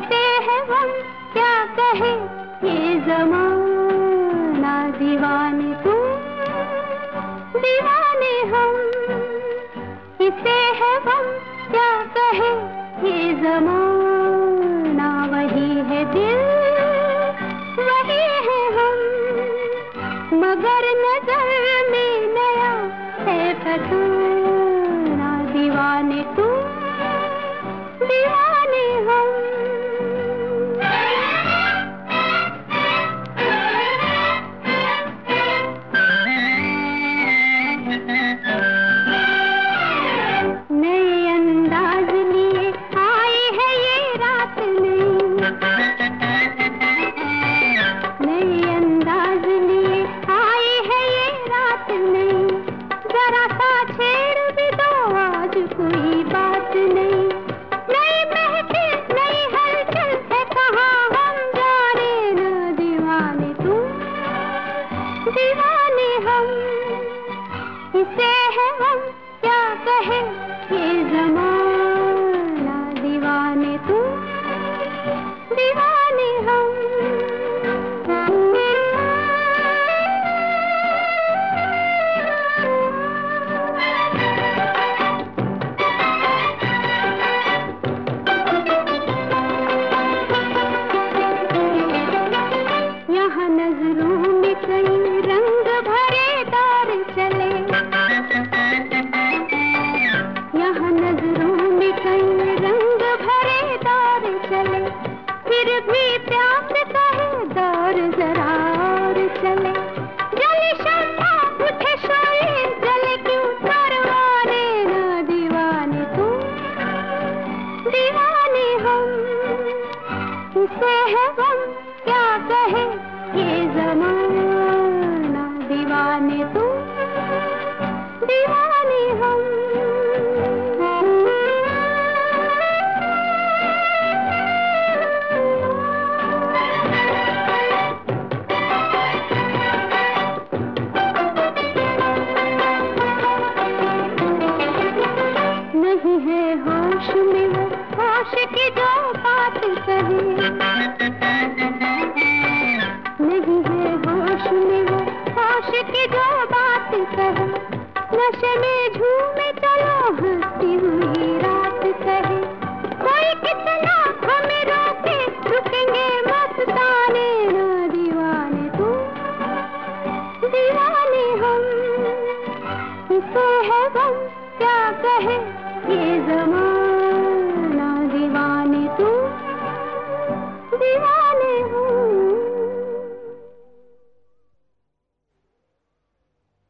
हम क्या कहे? ये जमाना दीवाने तू दीवाने हम। इसे है हम क्या कहे? ये जमाना वही है दिल। वही है हम। मगर नज़र में नया है फसाना दीवाने तू दीवाने कहे ये जमाना, दीवाने तुम दीवाने हम। नहीं है होश में वो होश की जो बात कहे होश की जो बात कहे, नशे में झूमे चलो, हंसती हुई रात कहे। कोई कितना हमें रोके रुकेंगे ना दीवाने तुम दीवाने हम, इसे है हम क्या कहे? ये जमाना दीवाने तुम दीवाने